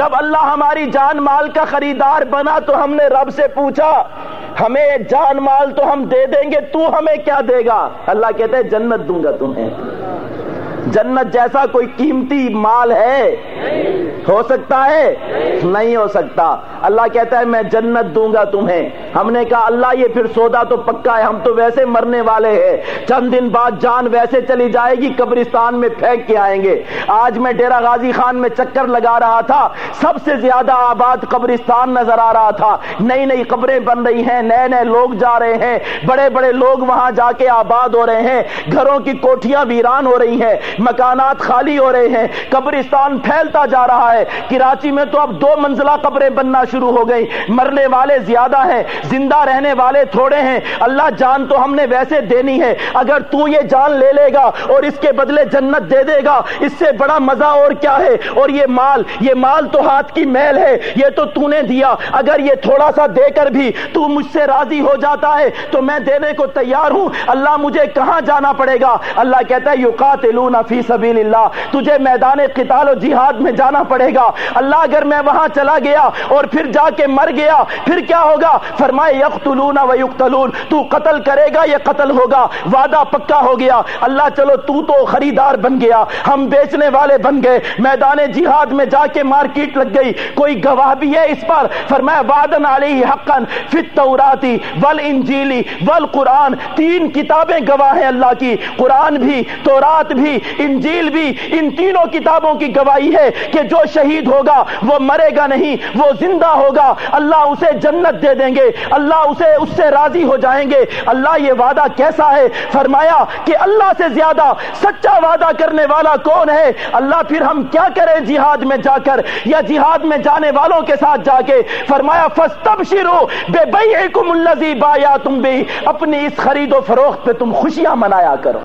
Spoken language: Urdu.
جب اللہ ہماری جان مال کا خریدار بنا تو ہم نے رب سے پوچھا، ہمیں جان مال تو ہم دے دیں گے، تو ہمیں کیا دے گا؟ اللہ کہتے ہیں، جنت دوں گا تمہیں۔ جنت جیسا کوئی قیمتی مال ہے؟ ہو سکتا ہے؟ نہیں ہو سکتا۔ اللہ کہتا ہے، میں جنت دوں گا تمہیں. ہم نے کہا، اللہ یہ پھر سودا تو پکا ہے، ہم تو ویسے مرنے والے ہیں۔ چند دن بعد جان ویسے چلی جائے گی، قبرستان میں پھینک کے آئیں گے۔ آج میں ڈیرا غازی خان میں چکر لگا رہا تھا، سب سے زیادہ آباد قبرستان نظر آ رہا تھا۔ نئی نئی قبریں بن رہی ہیں، نئے نئے لوگ جا رہے ہیں۔ بڑے بڑے لوگ وہاں جا کے آباد ہو رہے ہیں۔ گھروں کی کوٹیاں ویران ہو رہی ہیں، مکانات خالی ہو رہے ہیں۔ قبرستان پھیلتا جا رہا ہے۔ کراچی میں تو اب دو منزلہ قبریں بننا شروع ہو گئی۔ مرنے والے زیادہ ہیں، زندہ رہنے والے تھوڑے ہیں۔ اللہ جان تو ہم نے ویسے دینی ہے۔ اگر تو یہ جان لے لے گا اور اس کے بدلے جنت دے دے گا، اس سے بڑا مزہ اور کیا ہے؟ اور یہ مال یہ مال تو ہاتھ کی میل ہے، یہ تو تو نے دیا۔ اگر یہ تھوڑا سا دے کر بھی تو مجھ سے راضی ہو جاتا ہے، تو میں دینے کو تیار ہوں۔ اللہ مجھے کہاں جانا پڑے گا؟ اللہ کہتا ہے، یقاتلون فی سبیل اللہ تجھے میدان قتال و جہاد میں جانا پڑے گا۔ اللہ اگر میں وہاں چلا گیا اور پھر جا کے مر گیا، پھر کیا ہوگا؟ فرمائے، یقتلون و یقتلون، تو قتل کرے گا یہ قتل ہوگا؟ وعدہ پکا ہو گیا۔ اللہ، چلو، تو تو خریدار بن گیا۔ ہم بیچنے والے بن گئے۔ میدان جہاد میں جا کے مارکیٹ لگ گئی۔ کوئی گواہ بھی ہے اس پر؟ فرمایا وعدن علیہ حقا فی التوراتی والانجیلی والقرآن۔ تین کتابیں گواہ ہیں اللہ کی۔ قرآن بھی، تورات بھی، انجیل بھی۔ ان تینوں کتابوں کی گواہی ہے کہ جو شہید ہوگا، وہ مرے گا نہیں۔ وہ زندہ ہوگا، اللہ اسے جنت دے دیں گے، اللہ اسے اس سے راضی ہو جائیں گے۔ اللہ یہ وعدہ کیسا ہے؟ فرمایا کہ اللہ سے زیادہ سچا وعدہ کرنے والا کون ہے؟ اللہ پھر ہم کیا کریں جہاد میں جا کر یا جہاد میں جانے والوں کے ساتھ جا کے؟ فرمایا فستبشرو بے بیعکم اللذی بایا تم بھی اپنی اس خرید و فروخت پہ تم خوشیاں منایا کرو۔